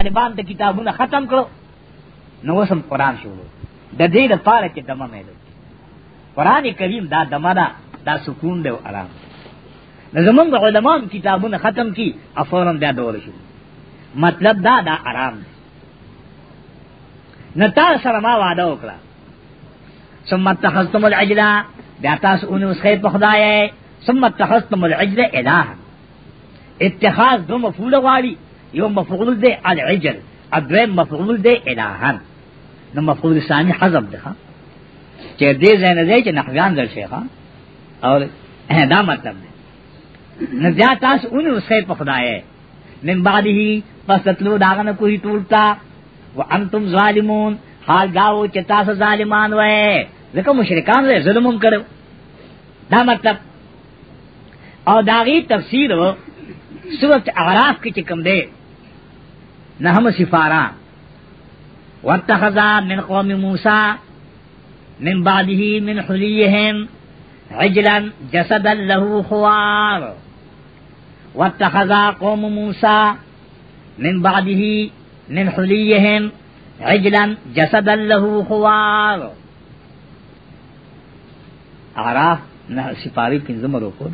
طالبان ته کتابونه ختم کړو نو وسم قران شروع د دې لپاره چې دمه مې ده قران کریم دا دمه ده دا سکون دی او آرام دی زمونږ علما کتابونه ختم کی افورم بیا دور شو مطلب دا دا آرام دی نتا سره ما وعده وکړه ثم اتخذتم العجلة بیا تاسو اونې وسخې په خدای ثم اتخذتم العجلة الها اتخاذ دو مفعول غواړي یو مفعول دے العجل ادویم مفعول دے الہن نو مفعول ثانی حذف دے چې دې زین دې چې نحویان در شیخ اور دا مطلب دے نو بیا تاسو اون وسې په خدای من بعده پس تلو داغه نه کوی ټولتا وانتم ظالمون حال داو چې تاسو ظالمان وای ځکه مشرکان دې ظلم هم کړو دا مطلب او داغي تفسیر سورت اعراف کې کوم دی نہم سفارا واتخذا من قوم موسى من بعده من حليهم عجلا جسدا له خوار واتخذا قوم موسى من بعده من حليهم عجلا جسدا له خوار اعراف سفاری پنزم روکو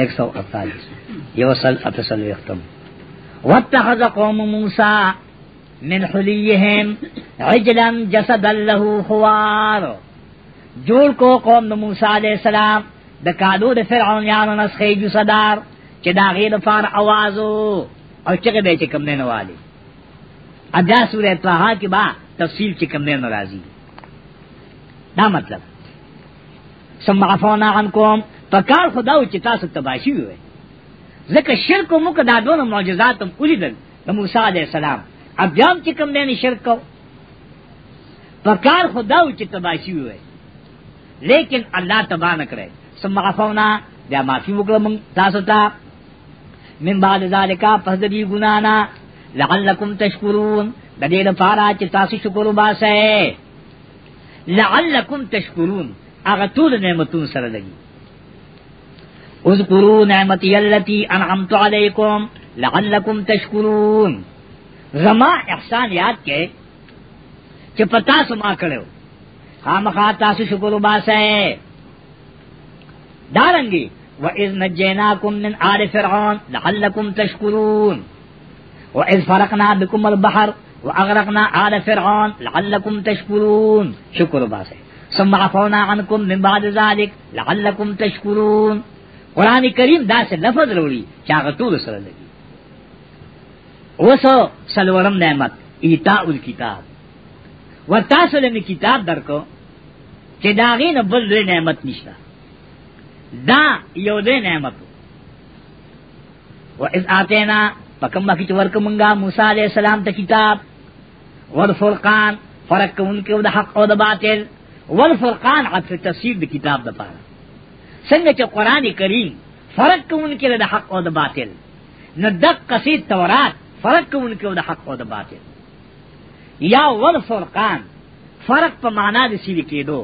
ایک سو اڑتالیس یوسل اتسل واتخذ قوم موسیٰ من حلیہم عجلا جسد له خوار جوړ کو قوم د موسی السلام دا کالو دا فرعون یانو نسخه جو صدر چې دا غیر فار اوازو او چې بے چې کم نه والی ادا سوره طه کی با تفصیل چې کم رازی دا مطلب سمعفونا عنکم پکار خدا و چې تاسو تباشي وي ځکه شرک مو کدا دونه معجزات هم ولیدل د موسی علی السلام ابيام چې کوم نه شرک کو پکار خدا و چې تباشي وي لیکن الله تبا نه کړي سم غفونا بیا معافي وکړه موږ تاسو ته من بعد ذالک پس د دې ګنانا لعلکم تشکرون د دې لپاره چې تاسو شکر وباسئ لعلکم تشکرون هغه ټول نعمتونه سره لګي اذكروا نعمتی اللتی انعمت علیکم لعلکم تشکرون زما احسان یاد کے چې پتا سما کړو خامخا تاسو شکر وباسه دارنګي وَإِذْ نَجَّيْنَاكُمْ مِنْ آلِ فِرْعَوْنَ لَعَلَّكُمْ تَشْكُرُونَ وَإِذْ فَرَقْنَا بِكُمُ الْبَحْرَ وَأَغْرَقْنَا آلَ فِرْعَوْنَ لَعَلَّكُمْ تَشْكُرُونَ شكر بَاسِ ثم عفونا عنكم من بعد ذلك لعلكم تشكرون قرآن کریم دا سے لفظ روڑی چاغتور سر لگی وہ سو سلورم نعمت ایتا الکتاب و تاسل میں کتاب در کو کہ داغی نہ بل رے نعمت نشتا دا یو دے نعمت و از آتے نا پکم کی چورک منگا موسیٰ علیہ السلام تا کتاب والفرقان فرق ان کے دا حق او دا باطل والفرقان عطف تفسیر دا کتاب دا پارا څنګه چې قران کریم فرق کوونکی د حق او د باطل نه د قصید تورات فرق کوونکی د حق او د باطل یا ور فرقان فرق په معنا د سړي کېدو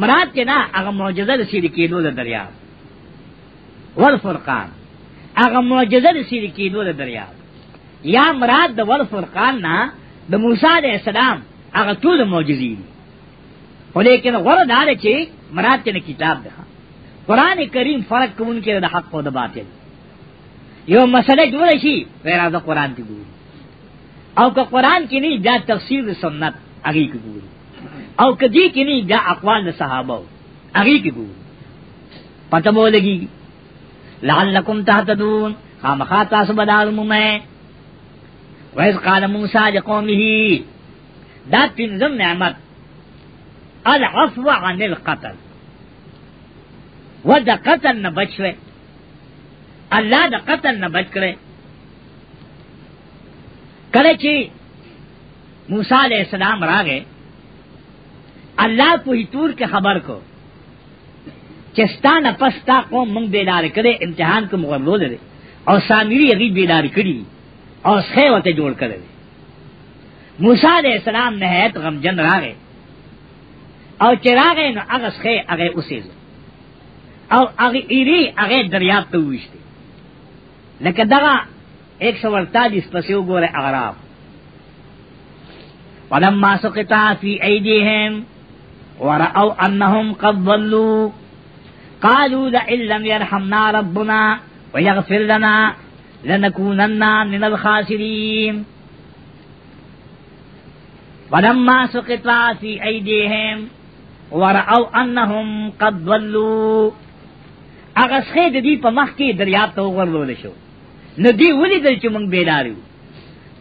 مراد کې نه هغه معجزه د سړي کېدو د دریا ور فرقان هغه معجزه د سړي کېدو د دریا یا مراد د ور فرقان نه د موسی عليه السلام هغه ټول معجزې دي ولیکن غره دا چې مراد کې کتاب ده قران کریم فرق کوم کې د حق او د باطل یو مسله جوړ شي غیر از قران ته ګوري او که قران کې نه دا تفسیر سنت هغه کې ګوري او که دې کې نه دا اقوال د صحابه هغه کې ګوري پته مو لګي لعلکم تهتدون خامخا تاسو بدال مومه ویس قال موسی لقومه دا پنځم نعمت العفو عن القتل وہ دا قتل نہ بچ رہے اللہ دا قتل نہ بچ کرے کرے چی موسا علیہ السلام را گئے اللہ کو ہی تور کے خبر کو چستا نہ پستا کو منگ بیدار کرے امتحان کو مغرلو دے اور سامری عقیب بیدار کری اور سیوتے جوڑ کرے موسا علیہ السلام نہایت غمجن را گئے اور چراغے نہ اگس خے اگے اسے لو او اغی ایری اغی دریاب ویشتی لکه دغا ایک سو ورطالیس پسیو گور اعراف ولما سقطا فی ایدیهم ورعو انهم قد ضلو قالوا لئن لم يرحمنا ربنا ويغفر لنا لنكونن من الخاسرين ولما سقطا في أيديهم ورعو أنهم قد ضلو هغه څه د دې په مخ کې دریاب ته ورلول شو ندی ولې دل چې مونږ بیلارو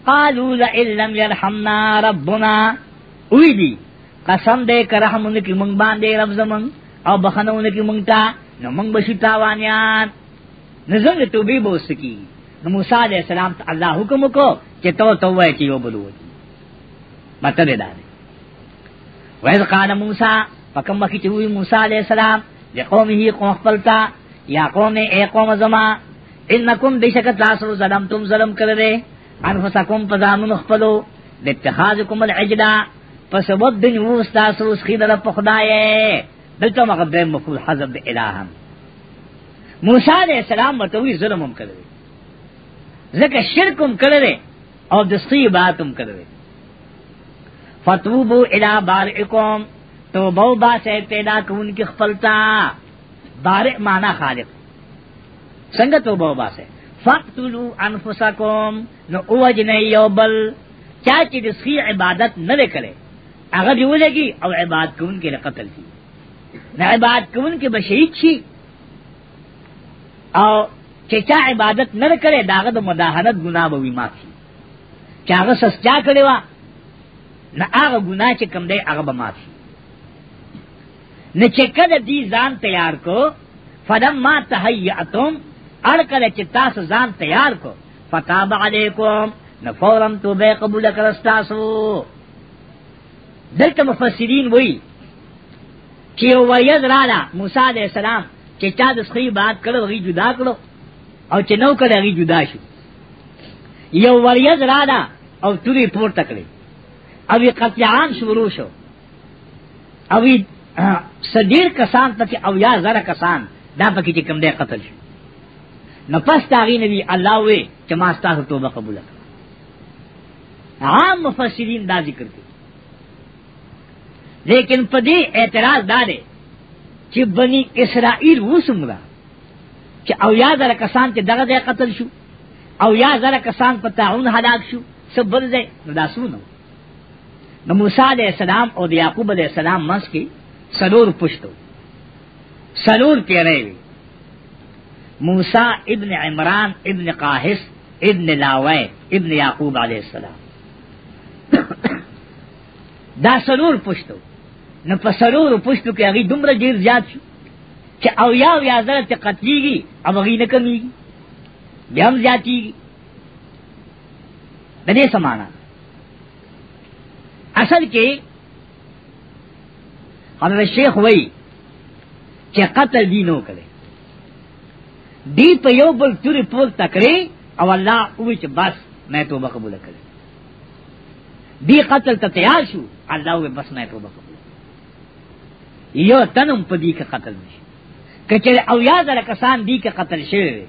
قالوا لئن لم يرحمنا ربنا وی دي قسم دې کرهمون کې مونږ باندې رب زمون او بخنهونه کې مونږ ته نو مونږ بشي تاوانيان نزنګ توبې بوس کی نو موسی عليه السلام ته الله حکم کو چې تو توبه کې یو بلو مته دې دار وایز قال موسی پکم مخې چې وی موسی عليه السلام لقومه قوم خپلتا یا قوم اے قوم زما انکم بشکت تاسو ظلم تم ظلم کړی انفسکم پزامن خپلو اتخاذکم العجلا پس وبد نیو تاسو خیدل په خدای دلته مقدم مفعول حذف الہم موسی علیہ السلام متوی ظلم هم کړی ځکه شرک هم کړی او دستی بات هم کړی فتوبو الی بارئکم تو بو با سے پیدا کون کی خپلتا بارئ مانا خالق څنګه تو به باسه فقتلوا انفسکم نو اوجنه یو بل چا چې د سخی عبادت نه وکړي هغه دی ولګي او عبادت کوون کې قتل کی نه عبادت کوون کې بشهید شي او چې چا عبادت نه کړي داغه د مداهنت ګناه به وي مافي چې هغه سسجا کړي وا نه هغه ګناه چې کم دی هغه به مافي نو چې کله دی ځان تیار کو فلم ما تهیئتم اړ کله چې تاسو ځان تیار کو فتاب علیکم نو فورم تو به قبول کړ تاسو دلته مفسرین وایي چې وایز رالا موسی علیہ السلام چې چا د سخی بات کړو غي جدا کړو او چې نو کړه غي جدا شو یو وایز رالا او توري پور تکړي او یې قطعان شروع شو او صدیر کسان پکې او یا زره کسان دا پکې چې کم دی قتل شو نو پس تاغی نبی الله وې چې ما ستاسو توبه قبول کړه عام مفسرین دا ذکر کوي لیکن په دې اعتراض دا دی چې بنی اسرائیل وسمره چې او یا زره کسان چې دغه دی قتل شو او یا زره کسان په تعاون هلاک شو سبل دې نو دا سونو نو موسی علیہ السلام او یعقوب علیہ السلام مس کې سلور پشتو سلور پیرے وی موسیٰ ابن عمران ابن قاہس ابن لاوے ابن یعقوب علیہ السلام دا سلور پشتو نو په سلور پشتو کې هغه دومره ډیر زیات شو چې او یا یا زره ته قتلېږي او هغه نه کمیږي بیا هم زیاتېږي د دې سمانا اصل کې حضرت شیخ وای چې قتل دینو کړي دی په یو بل توري پول تکړي او الله وی چې بس مې توبه قبول کړي دی قتل ته تیار شو الله وی بس مې توبه قبول یو تنم په دې کې قتل نشي کچره او یاد لکسان دی کې قتل شوی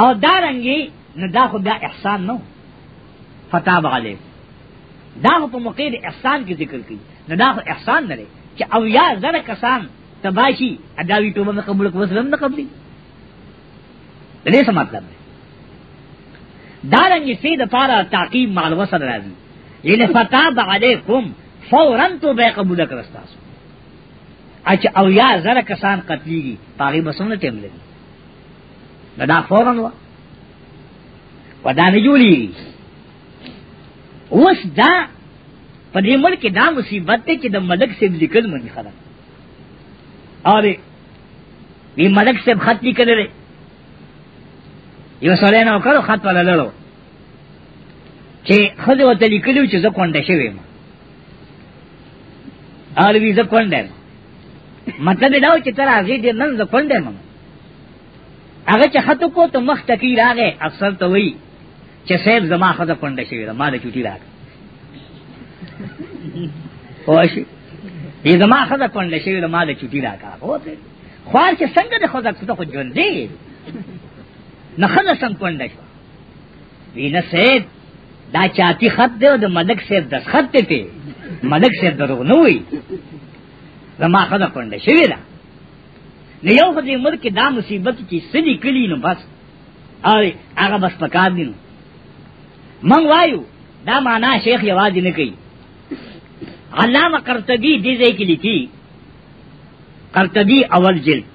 او دارنګي نه دا خو دا احسان نو فتاب علیه دا په مقید احسان کې ذکر کړي نه دا احسان نه دی چې او یا زره کسان تباشي اداوی توبه نه قبول کو وسلم نه قبلي دې څه مطلب دی دارنګ سید پارا تعقیب مال وصل راځي یعنی فتاب علیکم فورا تو به قبول کرستا اچ او یا زره کسان قتلېږي پاغي بسونه ټیم لګي دا فورا وا ودا نه جوړي اوس دا په دې ملک دا مصیبت دی چې د ملک سیب ذکر مونږ خلک اره وی ملک سیب خط لیکل یو سړی نو کړو خط ولا لړو چې خځه وته لیکلو چې زه کونډه شوی ما اره وی زه کونډه مطلب دا چې تر هغه دې نن زه کونډه ما هغه چې خط کو ته مخ تکی راغې افسر ته وی چې سیب زما خځه کونډه شوی ما د چوټي راغې واشي دې زما خزه کونډه شي د ما د چټي راکا هوته خوار چې څنګه د خزه ته خو ژوند دی نه خزه څنګه کونډه شو وینه سید دا چاتی خط دی او د ملک سید د خط دی ته ملک سید درو نه وي زما خزه کونډه شي دا نه یو خدای ملک دا مصیبت چې سدي کلی نو بس اره هغه بس پکار دین من وایو دا معنا شیخ یوازې نه کوي علامہ قرطبی دیزے کی لکھی قرطبی اول جلد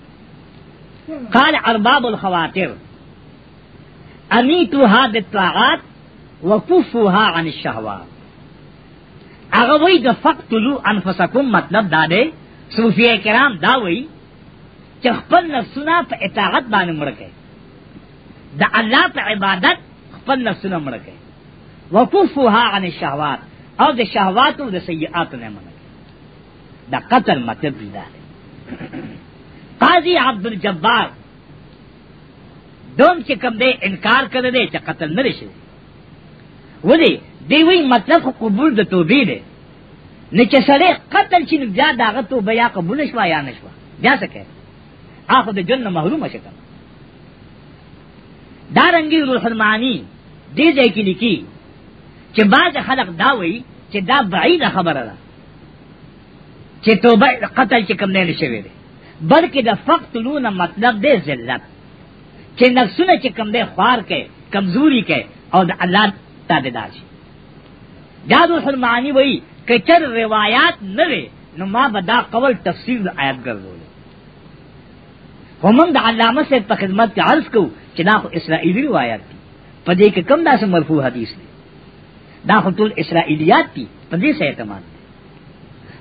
قال ارباب الخواطر امیتوها بالطاعات وکفوها عن الشهوات هغه وی د فقتلوا انفسکم مطلب دا دی صوفیه کرام دا وی چې خپل نفسونه په اطاعت باندې مړ کړي د الله په عبادت خپل نفسونه مړ کړي وکفوها عن الشهوات او د شهواتو د سیئات نه منل دا قتل مطلب دا قاضی عبد الجبار دوم چې کوم دی انکار کړی دی چې قتل نه شي ودی دی وی مطلب قبول د توبې دی نه چې سره قتل چې بیا داغه توبه یا قبول شوا یا نشوا بیا څه کوي اخو د جن محروم شي دا رنگی روح المعانی دې ځای کې لیکي چې بعض خلق دا وایي چې دا بعید خبره ده چې توبه قتل چې کوم نه شوی دی بلکې د فقتلون مطلب دی ذلت چې نفسونه چې کوم دی خوار کې کمزوري کې او د الله تابعدار شي دا د مسلمانی وایي کچر روایت نه وي نو ما به دا قول تفسیر د آیات ګرځول همون د علامه صاحب په خدمت کې عرض کو چې دا خو اسرائیلی روایت دی په دې کې کم داسې مرفوع حدیث دی دا خطول اسرائیلیات تی پا دی سے اعتماد دی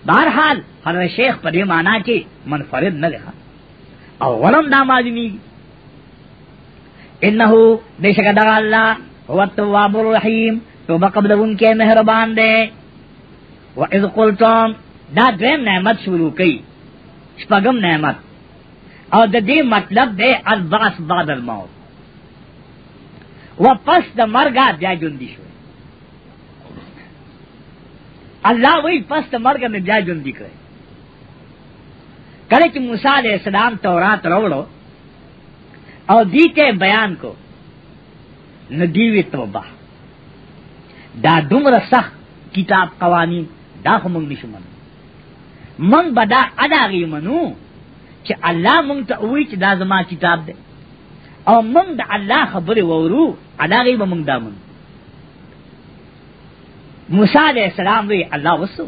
بارحال حضرت شیخ پا دی مانا چی منفرد نہ لکھا او ولم دا معلومی انہو بے شک دا اللہ هو التواب الرحیم تو بقبل ان کے مہربان دے و اذ قلتم دا دویم نعمت شروع کی شپگم نعمت او دا دی مطلب دے البعث بعد الموت و پس دا مرگا بیا جندی شوئے اللہ وہی پست مرگ میں بیا جلدی کرے کرے کہ موسیٰ علیہ السلام تورات روڑو اور دیتے بیان کو ندیوی توبہ دا دمر سخت کتاب قوانین دا خو منگ نشو منو منگ بدا ادا غی منو چی اللہ منگ تا اوی چی دا زما کتاب دے او منگ دا اللہ خبر وورو ادا غی با منگ دا منو موسی علیہ السلام وی الله وسو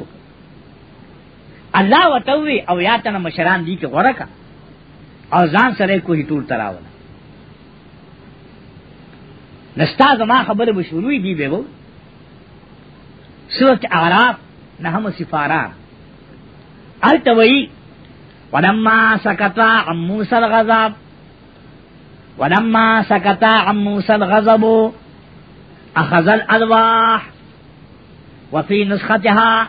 الله وتوی او یاتن مشران دی کې غورکا او ځان سره کوی ټول تراول نستا زما خبر بشروی دی به وو سورت اعراف نهم سفارا التوی ولما سکتا عن موسی الغضب ولما سکتا عن موسی الغضب اخذ الالواح وفي نسختها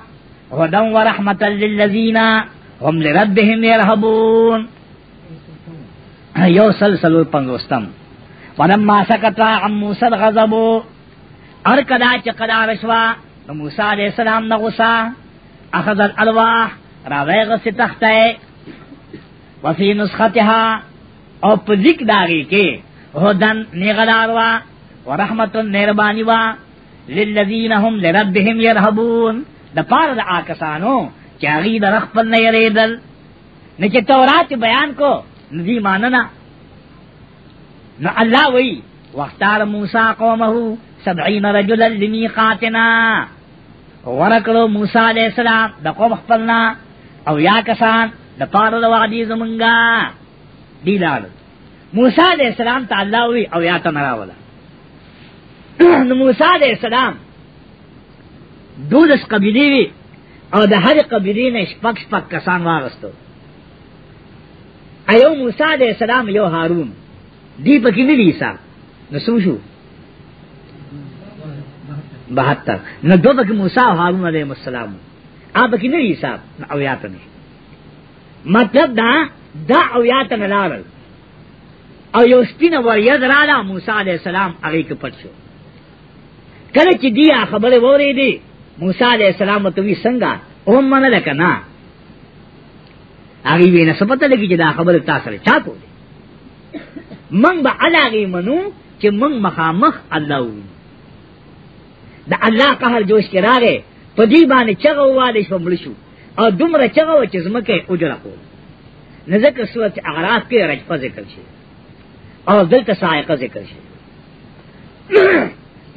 هدى ورحمة للذين هم لربهم يرهبون یو سلسل پنگوستم ولما سکتا عن موسى الغضب ار کدا چې قدا رشوا موسی علیہ السلام نہ غصہ اخذ الالواح راوی غص تخته وفي نسختها او پذک داغي کې هدن نیغلاروا ورحمت مهربانی وا للذین هم لربهم یرهبون د پار د آکسانو چې هغه د رخپل نه یریدل نه چې تورات بیان کو ندی ماننا نو الله وی واختار موسی قومه سبعین رجلا لمیقاتنا ورکلو موسی علیہ السلام د قوم خپلنا او یا کسان د پار د وادي زمونږه دی لال موسی علیہ السلام تعالی وی او یا تمراوله نو موسی علیہ السلام دولس قبیلی وی او د هر قبیلی نه شپک شپک کسان واغستو ایو موسی علیہ السلام یو هارون دی پکې نه لیسا نو سم شو 72 نو دو پکې موسی او هارون علیہ السلام ا پکې نه لیسا او یاته نه مطلب دا دا او یاته نه لاړل او یو سپینه ور یاد رااله موسی علیہ السلام هغه کې پټ شو کله چې دی خبره وری دی موسی علیہ السلام ته وی څنګه او من لکنا هغه وینې سپته لګی چې دا خبره تاسو لري چاته من به علاقه منو چې من مخامخ الله وي دا الله قهر جوش کې راغې په دې باندې چغه واله شو مړ شو او دومره چغه و چې زمکه اجره کو نه ذکر سورت اعراف کې رجفه ذکر شي او دلته سائقه ذکر شي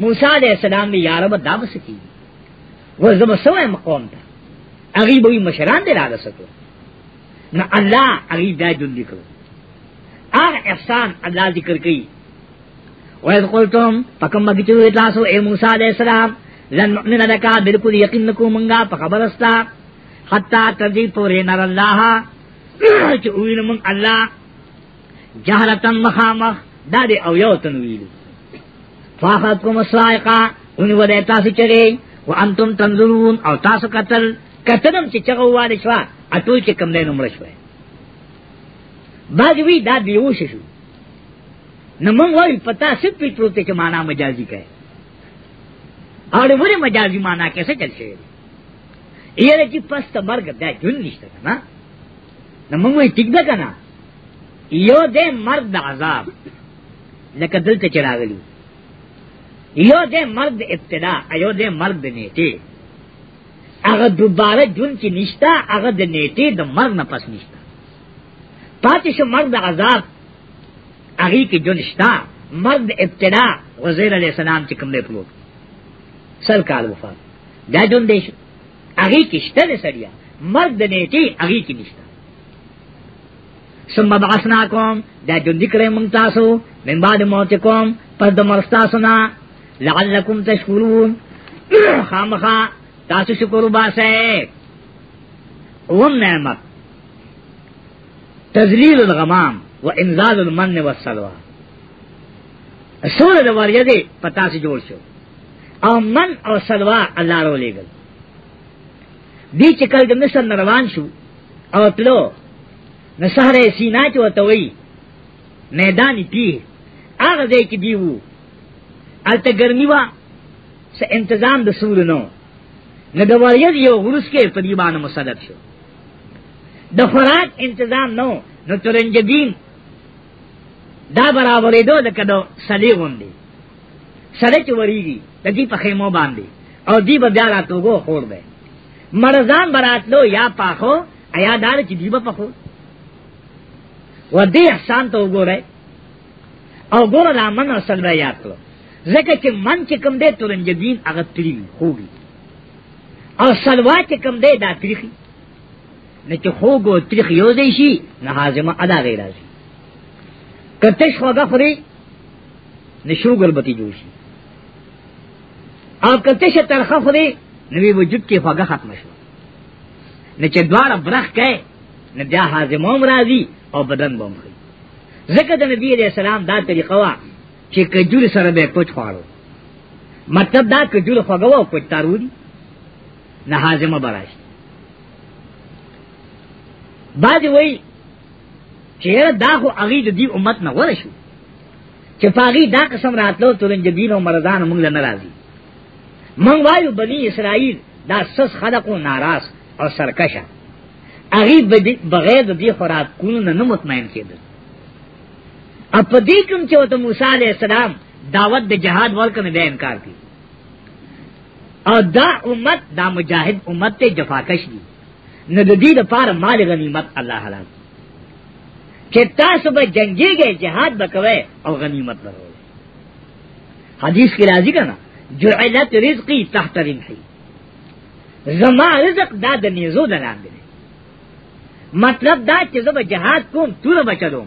موسی علیہ السلام نے یارب دامس کی وہ زم سو مقام تھا اگیب وہی مشران دے لاگ سکو نہ اللہ اگیب دا جن کرو آگ احسان اللہ ذکر کی ویز قلتم پکم مگچو اتلاسو اے موسی علیہ السلام لن نؤمن لکا بالکل یقین نکو منگا پخبر استا حتی تردی پوری نر اللہ چوئین من اللہ جہلتن مخامخ دا دے او یو تنویلو فاخت کو مسائقہ ان و دیتا سے چرے و انتم تنظرون او تاسو قتل قتلم چې چغه واله شو اټول چې کم نه نمړ شو باجوی دا دیو شو نو مونږ وای پتا سپ پی پروت چې معنا مجازي کوي اور وړي مجازي معنا کیسه چل شي یې چې پس ته مرګ دا جون نشته نه نو مونږ وای ټیک ده کنه یو دې مرګ د عذاب لکه دلته چراغلی یو دے مرد ابتدا ایو دے مرد نیٹے اگر دوبارہ جن کی نشتہ اگر دے نیٹے دا مرد نہ پس نشتہ پاتش مرد عذاب اگی کی جو نشتہ مرد ابتدا وزیر علیہ السلام چکم دے پلوٹ سل کال وفات دا جن دے شو اگی کی شتہ دے سریا مرد نیٹے اگی کی نشتہ ثم بعثناکم دا جن دکرے منتاسو من بعد موتکم پر دا مرستاسنا لعلکم تشکرون خامخا تاسو شکر باسے اوم نعمت تذلیل الغمام و انزال المن و سلوا سور دواریا دے پتا سے جوڑ شو او من او سلوا اللہ رو لے گل دی چکل دے مصر نروان شو او تلو نسہر سینا چو توئی میدانی پیر آغا دے کی دیو الته ګرمي وا څه انتظام د سور نو نه د وریځ یو ورس کې په دی باندې مسدد شو د خوراک انتظام نو نو ترنجبین دا برابرې دو لکه دو سړی غوندي سړی چې وریږي د دې په خیمو باندې او دی به بیا راتوګو خور دی مرزان براتلو یا پاخو ایا دار چې دی به پخو ور دې احسان ته وګورئ او ګوره دا من اصل را یاد کړو زکه چې من چې کم دی تورنجبین هغه تری خوږي او سلوا چې کم دی دا تریخي نه چې خوږ او تریخ یو دی شي نه حازمه ادا غیر راځي کته شوګه خوري نشو ګلبتی جوړ شي او کته شه ترخه خوري نوې وجود کې خوګه ختم شو نه چې دواړه برخ کې نه بیا حازمه راځي او بدن بم خي زکه د نبی رسول الله دا طریقه وا چې کجور سره به پټ خوړو مطلب دا کجور خوګو او پټ تارو دي نه حازمه براشت باید وای چې دا خو هغه د دې امت نه غوړ شو چې پاغي دا قسم راتلو تورنجبین او مرزان موږ له ناراضي موږ وایو بنی اسرائیل دا سس خلقو ناراض او سرکشه هغه بغیر د دې خوراک کول نه مطمئن کېدل اپ دی کم چې وته موسی علی السلام دعوت د جهاد ورکنه به انکار کی او دا امت دا مجاهد امت ته جفاکش دي نه د دې لپاره مال غنیمت الله حلال چې تاسو به جنگيږئ جهاد وکوي او غنیمت لرئ حدیث کې راځي کنه جعلت رزقي تحت رمحي زما رزق دا د نيزو دلاندې مطلب دا چې زه به جهاد کوم تور بچلوم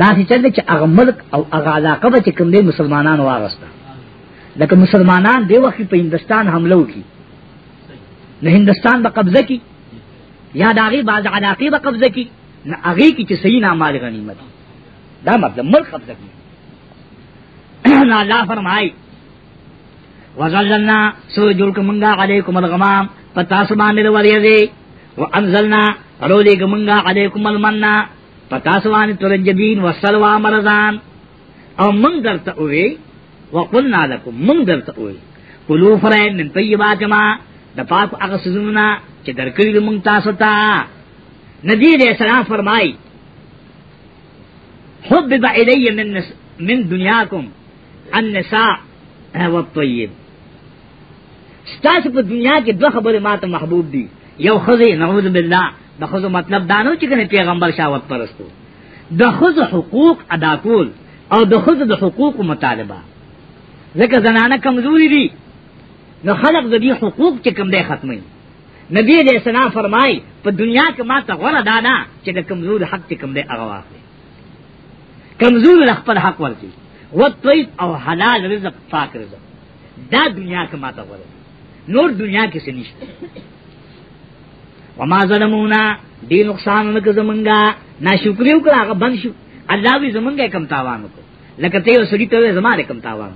دا چې چل چې هغه ملک او هغه علاقه به چې کوم دی مسلمانانو واغسته لکه مسلمانان دی وخت په هندستان حمله وکړي نه هندستان به قبضه کړي یا داغي بعض علاقې به قبضه کړي نه هغه کې چې صحیح نه مال غنیمت دا مطلب ملک قبضه کړي نه الله فرمایي وزلنا سو جلکمنگا علیکم الغمام پتاسمان دې ورې دې و انزلنا رو لے گمنگا علیکم المنہ پتاسوانی ترنجبین و سلوہ مرزان او من در تا اوے و قلنا لکم من در تا اوے قلو فرین من طیبات ما دپاکو اغسزننا چی در کری گمنگ تاستا نبی علیہ السلام فرمائی حبب الی من, نس... من دنیاکم النساء والطیب ستاسو په دنیا کې دوه خبرې ماته محبوب دي یو خزی نعوذ بالله د خزو مطلب دانو چې کنه پیغمبر شاوت پرستو د خزو حقوق ادا کول او د خزو د حقوق مطالبه ځکه زنانه کمزوري دي نو خلق د دې حقوق چې کم دی ختمي نبی دې سنا فرمای په دنیا کې ما ته غوړه دادا چې د کمزور حق چې کم دی هغه واخلي کمزور خپل حق ورکړي وطیب او حلال رزق پاک رزق دا دنیا کې ما ته غوړه نور دنیا کې څه نشته وما ظلمونا دی نقصان نک زمنگا ناشکری وکړه هغه بند شو الله وی زمنګه کم تاوان وکړه لکه ته یو سړی ته زماره کم تاوان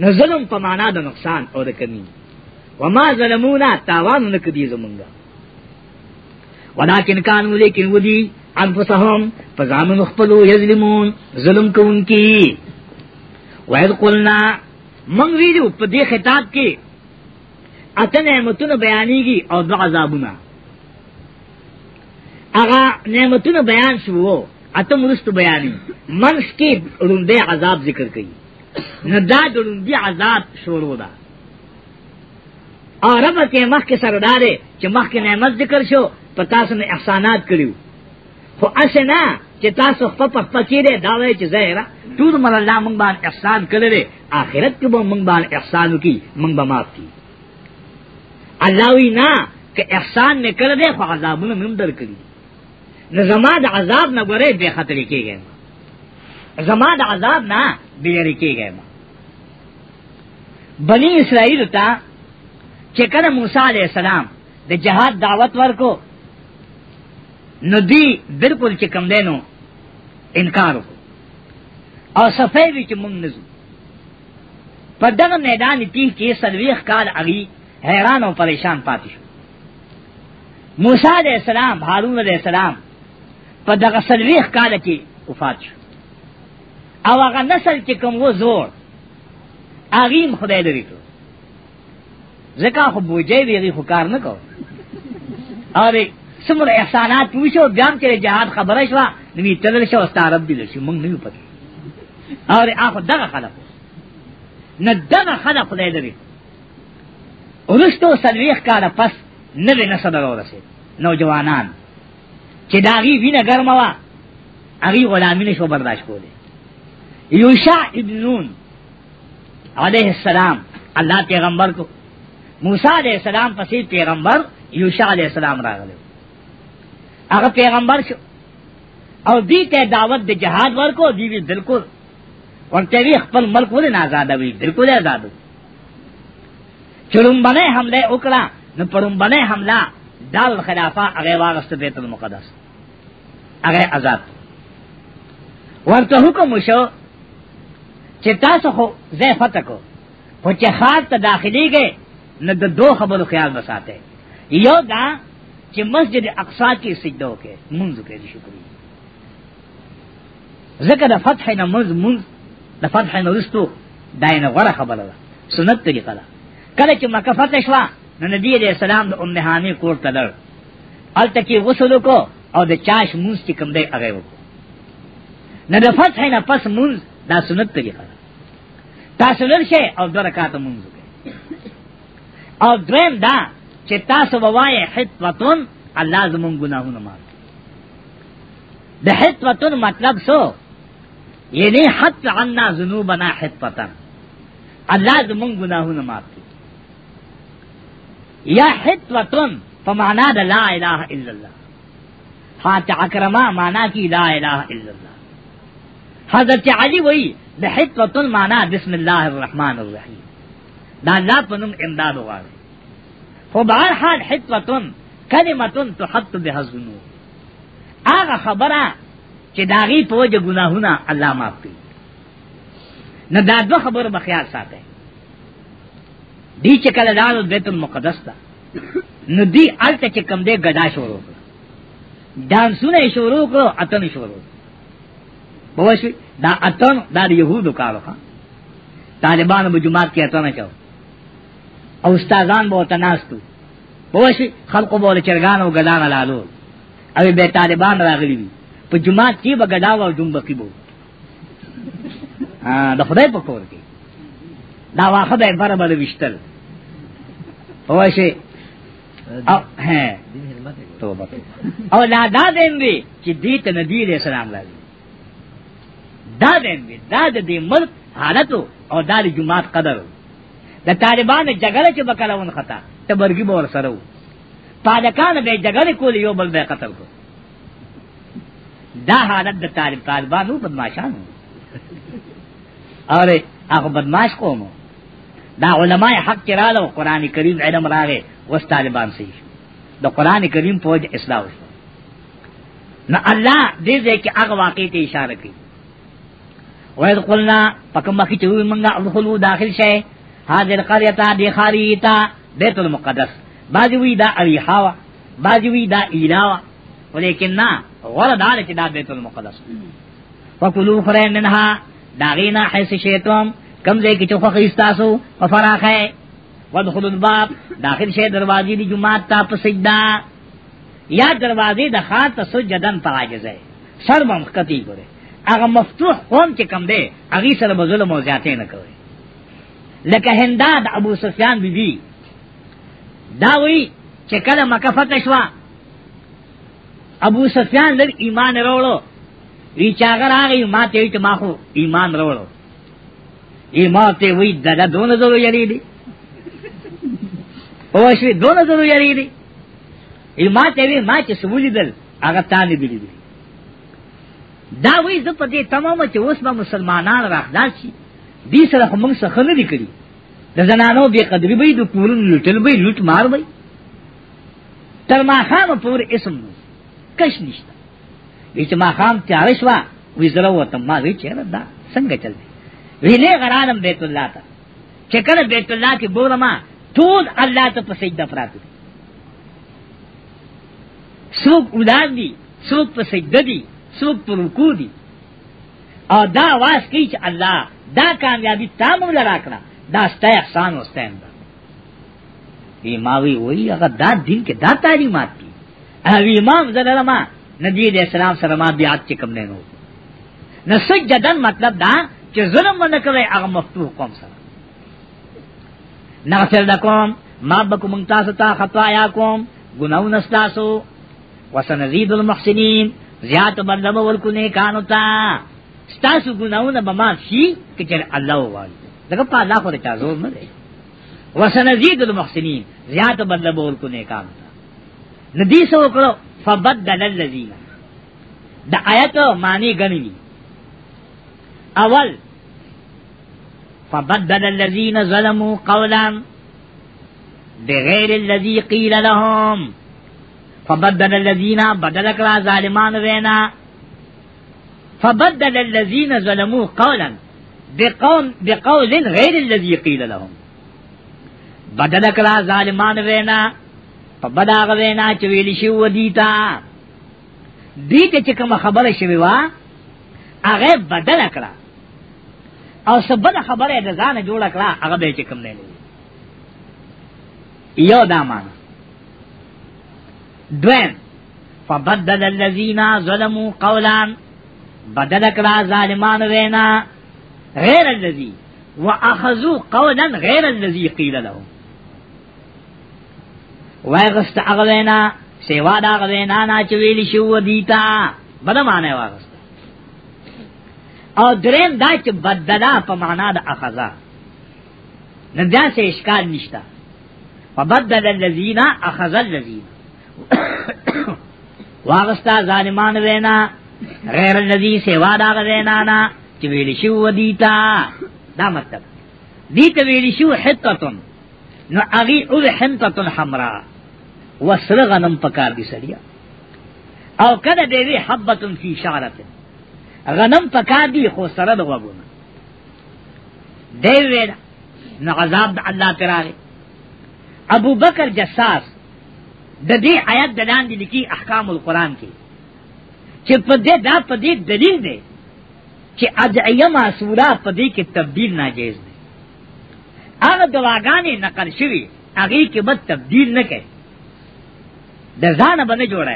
نو ظلم په معنا د نقصان او د کمی وما ظلمونا تاوان نک دی زمنګا ولکن کان لیکن ودی انفسهم فزامن خپلو یظلمون ظلم کوونکی وید قلنا من ویلو په دې خطاب کې اته نعمتونه بیانېږي او دعا عذابونه اغا نعمتون بیان شوو اتم رست بیانی منس کی رنبے عذاب ذکر کی ندا دا رنبی عذاب شورو دا اور رب کے مخ کے سردارے چھ مخ کے نعمت ذکر شو پتا سن احسانات کریو خو اسے نا چھ تاسو خپ خپ چیرے داوے چھ زہرہ تور مر اللہ منگ بان احسان کرے آخرت کے بو منگ بان احسان کی منگ بماف کی اللہ وی نا کہ احسان نے کر دے خو عذابوں نے مندر کری زما د عذاب نه غره به خطر کیږي زما د عذاب نه بیری کیږي بنی اسرائیل ته چې کله موسی علی السلام د جهاد دعوت ورکو نو دی بالکل چې کم دینو انکار وکړو او صفای وی چې مونږ نزو په دغه میدان کې کې سلويخ کال اغي حیران او پریشان پاتې شو موسی علیہ السلام هارون علیہ السلام په دغه سلويخ کال کې وفات شو او هغه نسل چې کوم و زور اغیم خدای لري ته زکه خو بوجي ویږي خو کار نه کو اره سمر احسانات وشو بیان کې جهاد خبره شو نو تلل شو ستارب دي شو موږ نه پته اره اخو دغه خلک نه دغه خلک خدای لري ورستو سلويخ کال پس نوې نسل راورسه نوجوانان چې داغي وینه ګرمه وا هغه غلامی نشو برداشت کوله یوشع ابن نون علیہ السلام اللہ پیغمبر کو موسیٰ علیہ السلام پسی پیغمبر یوشع علیہ السلام راغلو هغه پیغمبر شو او دی ته دعوت د جهاد ورکو دی وی بالکل ورته وی خپل ملک ولې آزاد وی بالکل آزاد چلون باندې حمله وکړه نو پرون باندې حمله دال خلافہ اگے واغست بیت المقدس اگے آزاد ورته حکم شو چې تاسو خو زه فتح کو خو چې خاط ته داخلي گئے نو د دو خبرو خیال وساته یو دا چې مسجد اقصا کې سجدو کې منځ کې شکرې ذکر د فتح نه منځ منځ د فتح نه رسټو داینه غره خبره ده سنت طریقه ده کله چې مکه فتح شوه نو نبی علیہ السلام د ام حامی کور تلل التکی غسل کو او د چاش مونږ چې کوم دی هغه وکړو نه د فتح نه پس مونږ دا سنت طریقه تاسو لر شي او د رکعات مونږ او دریم دا چې تاسو ووایې حتوتون الله زمون ګناهونه مار د حتوتون مطلب سو یعنی حت عنا ذنوبنا حتوتن الله زمون ګناهونه مار یا حتوتن فمانا دا لا الہ الا اللہ ہاں اکرما مانا کی لا الہ الا اللہ حضرت علی وہی دا حتوتن مانا بسم اللہ الرحمن الرحیم دا اللہ پنم امداد وغار خو بہرحال حتوتن کلمتن تحط بها الذنوب آغا خبرہ چې داغي په وجه ګناهونه الله معاف کوي نه دا دوه خبره بخیال ساته دی چې کله دار بیت المقدس ته نو دی الته چې کم دی غدا شروع کړ دانسونه شروع کړ اتن شروع بوښي دا اتن دا يهودو کار وکړ طالبان به جمعات کې اتن چاو او استادان به تناستو بوښي خلکو به چرګان او غدان لالو او به طالبان راغلي وي په جمعات کې به غدا او جنبکی بو ا د خدای په کور کې دا واخه به بر بل وشتل اوشي او هه توبه او لا دا دین دی چې دې ته نبی علیہ السلام لازم دا دین دی دا د دې ملک حالت او دا د جماعت قدر د طالبان جګړه چې بکلون خطا ته برګي بور سره وو پادکان به جګړه کول یو بل به قتل کو دا حالت د طالب طالبانو بدمعشانو اره هغه بدمعش قومو دا علماء حق کې راغله قران کریم علم راغې وس طالبان سي د قران کریم په وجه اصلاح وشو نو الله دې دې کې هغه واقع ته اشاره کوي وایذ قلنا پکم مخې چې وي منګه ادخلوا داخل شې حاضر قريتا دي خاريتا بیت المقدس باجی وی دا اریحاوا باجی وی دا ایلاوا ولیکن نا غره دا چې دا بیت المقدس فکلوا خرین منها داغینا حیث شیتم کم ځای کې چې خو خيستاسو او فراخ ہے ودخل الباب داخل شه دروازې دی جمعات ته په سجدا یا دروازې د خاط سجدن په عاجز ہے سر مخکتی ګره هغه مفتوح قوم چې کم دی هغه سره بغل مو زیاتې نه کوي لکه هنداد ابو سفیان بی بی دا وی چې کله مکه فتح شو ابو سفیان لږ ایمان وروړو وی چې هغه راغی ما ته ما خو ایمان وروړو ایمان تے وی دادا دو نظرو یری دی اوشوی دو نظرو یری دی ایمان تے وی ما چی سمولی دل آگا تانی بلی دی دا وی زپا دے تماما چی اس با مسلمانان راخدار چی دی سر خو منگ سخن دی کری دا زنانو بے قدری بی دو پورن لوٹل بی لوٹ مار بی تر ما خام پور اسم کش نشتا ویچ ما خام تیارشوا وی ضرورتم ما وی چیر دا سنگ چل دی ویلے غرالم بیت اللہ تا چکر بیت اللہ کی بورما تول اللہ تا پسجدہ پراتو دی سوک اولاد دی سوک پسجدہ دی سوک پرکو دی اور دا آواز کی چا اللہ دا کامیابی تا مولا راکنا دا ستا احسان و ستا امداد یہ ماوی وہی اگر دا دین کے دا تعلیمات کی اوی امام زلال ما نبی علیہ السلام سرما بیعت چکم نینو نسجدن مطلب دا چې ظلم باندې کوي هغه مفتوح قوم سره نغفر لكم ما بكم تاسو ته خطاياكم ګناو نستاسو وسنزيد المحسنين زیات بدلم ورکو نه کانو تا ستاسو ګناونه به ما شي کچر الله وایي دغه په الله خو ته تاسو نه دی وسنزيد المحسنين زیات بدلم ورکو نه کانو تا ندی سو کړو فبدل الذين د آیت معنی غنلی اول فبدل الذين ظلموا قولا بغیر الذي قيل لهم فبدل الذين بدل کرا ظالمان وینا فبدل الذين ظلموا قولا بقوم بقول غیر الذي قيل لهم بدل کرا ظالمان وینا فبداغ وینا چویل شو دیتا دیت چکم خبر شوی وا هغه بدل کرا او سبد خبره د ځان جوړ کړه هغه به چې کوم نه یو دا مان دویم فبدل الذین ظلموا قولا بدل کړه ظالمان وینا غیر الذی واخذوا قولا غیر الذی قیل لهم واغست هغه وینا سیوا دا هغه وینا نه چې ویل شو دیتا بده معنی واغست او درین دا چې بدلا په معنا د اخذا نه بیا څه اشکال نشته فبدل الذين اخذ الذين واغستا ظالمان وینا غیر الذي سوا دا غینا نا چې ویل شو ودیتا دا مطلب دیت ویل شو حتتن نو اغي او حنتتن حمرا وسرغنم پکار دي سړیا او کله دی وی حبتن فی شعرتن غنم پکا دی خو سره د وګونه دی ویلا نو عذاب د الله تعالی ابو بکر جساس د دې آیت د لاندې لیکي احکام القرآن کې چې په دې دا په دې دلیل دی چې ادعیه معصوره په دې کې تبدیل ناجیز دی هغه دواګانې نقل شوي هغه کې به تبدیل نه کوي د ځان باندې جوړه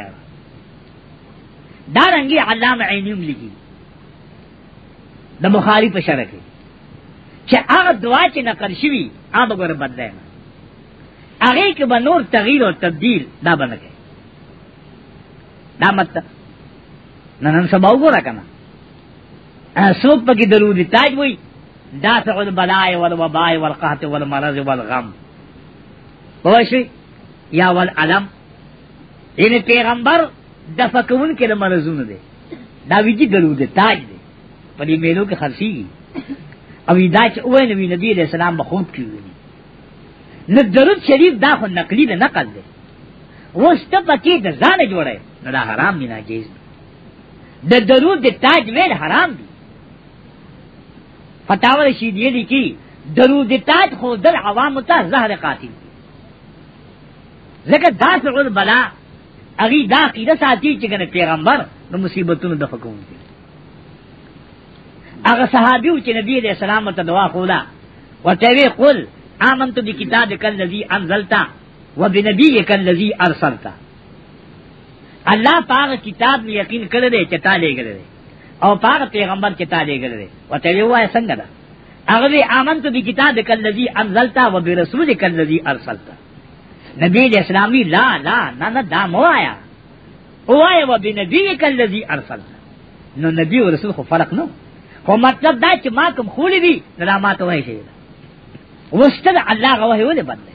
دا رنګي علامه عینیم لیکي د مخالف شرک چې هغه دعا چې نقل شوی هغه ګور بدلای نه هغه کې به نور تغییر او تبديل دا باندې کوي دا مت نه نن سبا وګوره کنه سوق پکې درود تاج وای دافع البلاء والوباء والقحط والمرض والغم وشي یا والعلم یعنی پیغمبر دفقون کې مرزونه دي دا ویجی درود تاج دی په دې میلو کې خرسي او دا چې اوه نبی نبی علیہ السلام به خود کیږي نه درود شریف دا خو نقلی ده نقل ده وسته پکې د ځان جوړه نه دا حرام دی ناجیز د درود د تاج ویل حرام دی فتاوی شیدیه دی کی درود تاج خو دل عوام ته زهر قاتل لکه داس عل بلا اغي دا قیده ساتي چې کنه پیغمبر نو مصیبتونو د حکومت هغه صحابي چې نبی دې سلام ته دعا کولا ورته وی قل آمنت بکتابک الذی انزلت وبنبیک الذی ارسلت الله پاک کتاب می یقین کړل دې چې تا لېګل دې او پاک پیغمبر چې تا لېګل دې ورته وی وای څنګه دا هغه وی آمنت بکتابک الذی انزلت وبرسولک الذی ارسلت نبی دې اسلامی لا لا نه نه دا مو آیا هو آیا وبنبیک الذی ارسلت نو نبی او رسول خو فرق نه خو مطلب دا چې ما کوم خولی دي نو دا ما ته وایي شي وستل الله غوه ولې بدل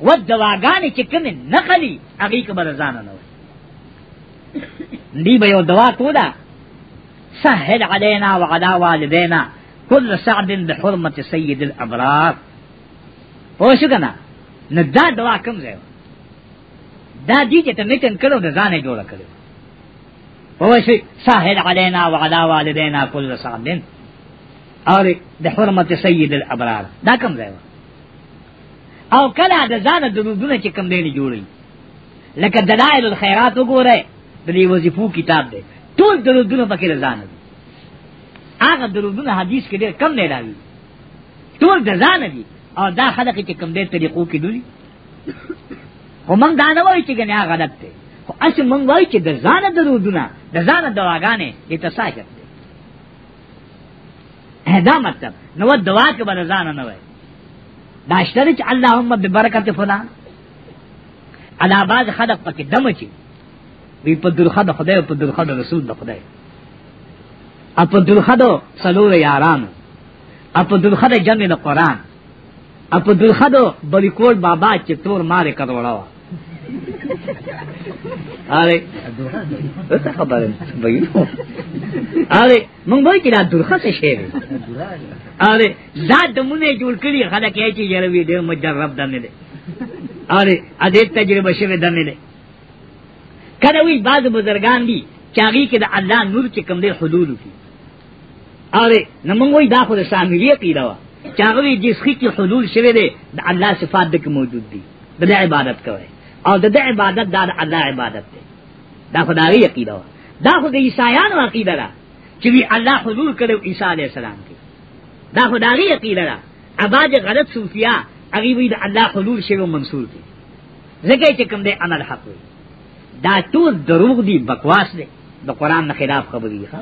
و دواګانې چې کوم نقلي هغه کې بل ځان نه وي دی به یو دوا کودا سهل علينا وعلى والدينا كل سعد بحرمة سيد الأبرار پوه شو کنه نه دا دوا کوم ځای دا دي چې ته میټن کړو نه ځانې جوړ کړو ووشي ساهل علينا وعلى والدينا كل صعب اور د حرمت سید الابرار دا کم دی او کله د ځان درودونه چې کم دی نه جوړي لکه دلائل الخيرات وګوره د دې وظیفو کتاب دی ټول درودونه پکې ځان دي هغه درودونه حدیث کې ډېر کم نه راوي ټول د ځان دي او دا خلک چې کم دی طریقو کې دي خو موږ دا نه وایو چې هغه غلط دی خو اسی من وای چې د ځان درودونه د ځان دواګانې دې ته ساجت دي دا مطلب نو دوا کې بل ځان نه وای دا شر چې اللهم ببرکت فلان علا باز خلق پکې دم چی وی په درخه د خدای په درخه د رسول د خدای اپ درخه د سلور یاران اپ درخه د جنې د قران اپ درخه د بلیکول بابا چې تور ماره کړوړاوه آره څه خبره وایو آره مونږ وایو چې دا درخه څه شی دی آره دا دمونه جوړ کړی خلک یې چې یره وی ډېر مجرب دنه دی آره ا دې تجربه شوی دنه دی کله وی بعض بزرگان دي چاغي کې د الله نور چې کم دی حدود کی آره نمونږ وایو دا خو د شاملیه پیدا چاغوی جس کی حلول شوی دی د الله صفات دک موجود دي د عبادت کوي او د دې عبادت دا د الله عبادت دی دا خدای عقیده وا دا خو د عیسایانو عقیده ده چې وی الله حضور کړو عیسی علی السلام کې دا خدای عقیده ده اباج غلط صوفیا هغه وی د الله حضور شوی منصور دي زګی چې کوم دی عمل حق وي دا ټول دروغ دی بکواس دی د قران نه خلاف خبرې ښه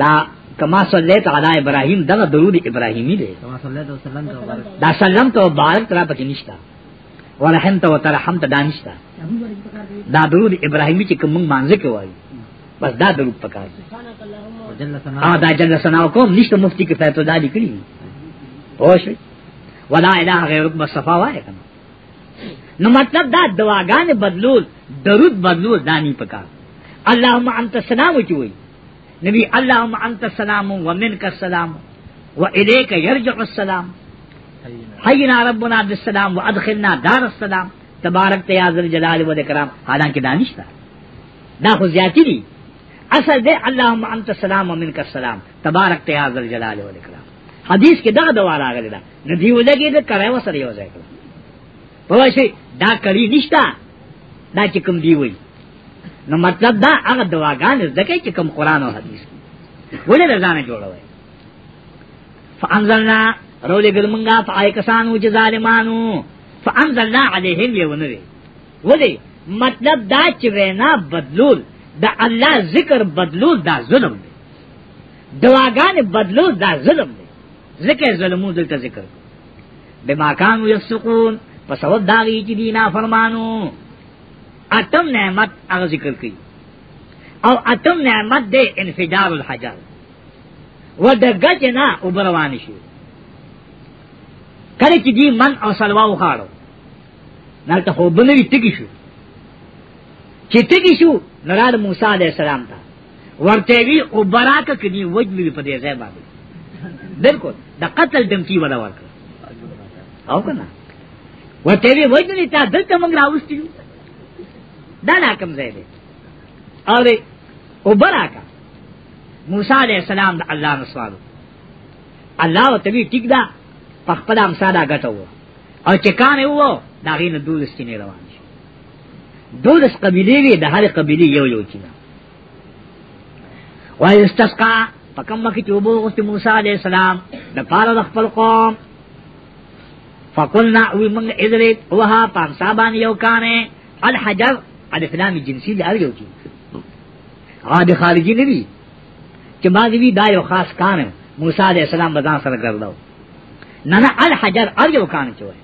دا کما صلیت علی ابراهیم دا درود ابراهیمی دی کما صلیت وسلم تو بارک دا سلام تو بارک ترا پکې نشتا ورحمت و ترحمت دا نشتا دا درود ابراهیمی چې کوم مانځه کوي بس دا درود پکار دی او دا جل ثنا کوم نشته مفتی کې فیتو دا لیکلی پوښ ولا اله غیرک مصطفی وای کنه نو مطلب دا دواګان بدلول درود بدلول دانی پکار اللهم انت سلام چوي نبی اللهم انت السلام ومنك السلام واليك يرجع السلام حینا ربنا بالسلام وادخلنا دار السلام تبارک یا ذل جلال و اکرام حالانکہ دانش تھا دا خو زیاتی دی اصل دے اللهم انت السلام ومنك السلام تبارک یا ذل جلال و اکرام حدیث کې دا دوار راغلی دا ندی ولګي دا کرایو سره یو ځای کړو په دا کړي نشتا دا چې کوم دی وایي نو مطلب دا هغه دواګان زکه چې کوم قران او حدیث ولې رضانه جوړوي فانزلنا رولې ګلمنګا فایکسانو چې ظالمانو فانزلنا علیهم یونوی ولې مطلب دا چې وینا بدلول دا الله ذکر بدلول دا ظلم دی دواګان بدلول دا ظلم دی ذکر ظلمو دلته ذکر بما کانوا یفسقون پس ود داغی چې دینا فرمانو اتم نعمت هغه ذکر کړي او اتم نعمت دی انفجار الحجر و د گچ نه وبروان شي کله چې دی من او سلوا وخاړو نلته خو بنوي ټکی شو چې ټکی شو نراد موسی عليه السلام ته ورته وی او براکه کدي وجب په دې ځای باندې بالکل د قتل دمکی ولا ورک او کنه ورته وی وجب نه تا دلته موږ راوستیو دا ناکم زید اور او برا کا موسی علیہ السلام دا الله نو سوال الله او تبي ټیک دا پخپل ام ساده غټو او چې کان وو دا غین دود سینې روان شي دود اس قبیله وی د هر قبیله یو یو چینا وای استسقا پکم مکی چوبو غست موسی علیہ السلام د پاره د خپل قوم فقلنا وی من اذریت وها پام صابان یو کانه الحجر الف لام جنسی دی ارجو کی غاد خارجی نه دی چې ما دی دا یو خاص کار موسی علیہ السلام بدان سره کړلو نه نه الحجر ارجو کان چوي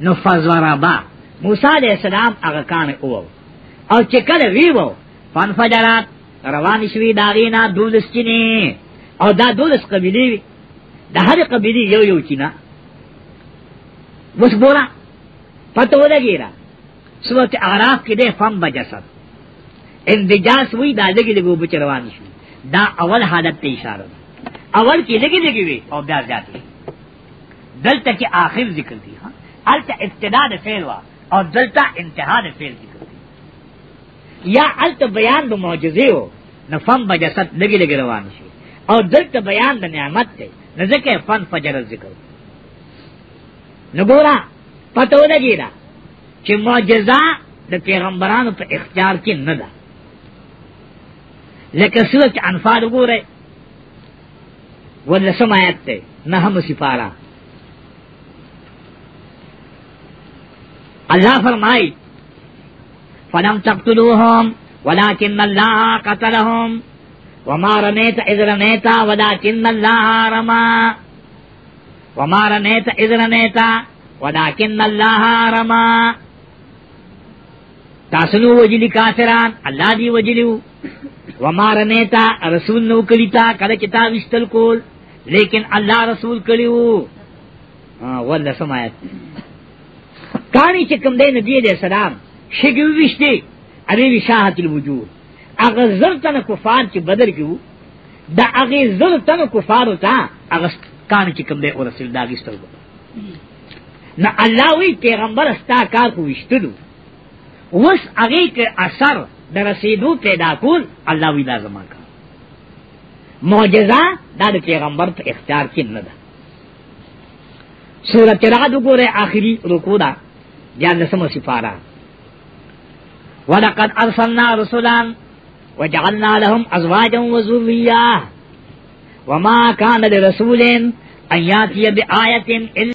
نو فزربا موسی علیہ السلام هغه کان او او چې کله ویو فن فجرات روان شوی داغینا دولس چینه او دا دولس قبیلی وی دا هر قبیلی یو یو چینه وس ګورا پته ولګی را صورت اعراف کې ده فم بجسد اندجاس وی دا لګي لګو بچروان شو دا اول حالت ته اشاره ده اول کې لګي لګي وی او بیا ځاتې دلته کې آخر ذکر دی ها الته ابتدا د فعل وا او دلته انتها د فعل ذکر دی یا الته بیان د معجزې وو نفم بجسد لګي لګي روان شو او دلته بیان د نعمت دی نزدکه فن فجر ذکر نګورا پته ولګی دا چې معجزا د پیغمبرانو په اختیار کې نه ده لکه سورۃ انفال وګوره ولسم آیت نه هم سپارا الله فرمای فلم تقتلوهم ولكن الله قتلهم وما رميت إذ رميت ولكن الله رمى وما رميت إذ رميت ولكن الله رمى تاسنو وجلی کافران اللہ دی وجلیو وما رمیتا رسول نو کلیتا کل چتا وشتل کول لیکن اللہ رسول کلیو واللہ سمایت کانی چکم دے نبی علیہ السلام شگو وشتی اوی وشاہت الوجود اگر زر تن کفار چی بدر کیو دا اگر زر تن کفار تا اگر کانی چکم دے اور رسول داگی ستر نا اللہ وی پیغمبر استا کار کو وشتلو اوس هغه کې اثر د رسیدو پیدا کول الله وی لازم کا معجزہ د پیغمبر په اختیار کې نه ده سورۃ رعد وګوره آخري رکوع ده یان سم صفاره ولقد ارسلنا رسلا وجعلنا لهم ازواجا وذريا وما كان لرسول ان ياتي بآية الا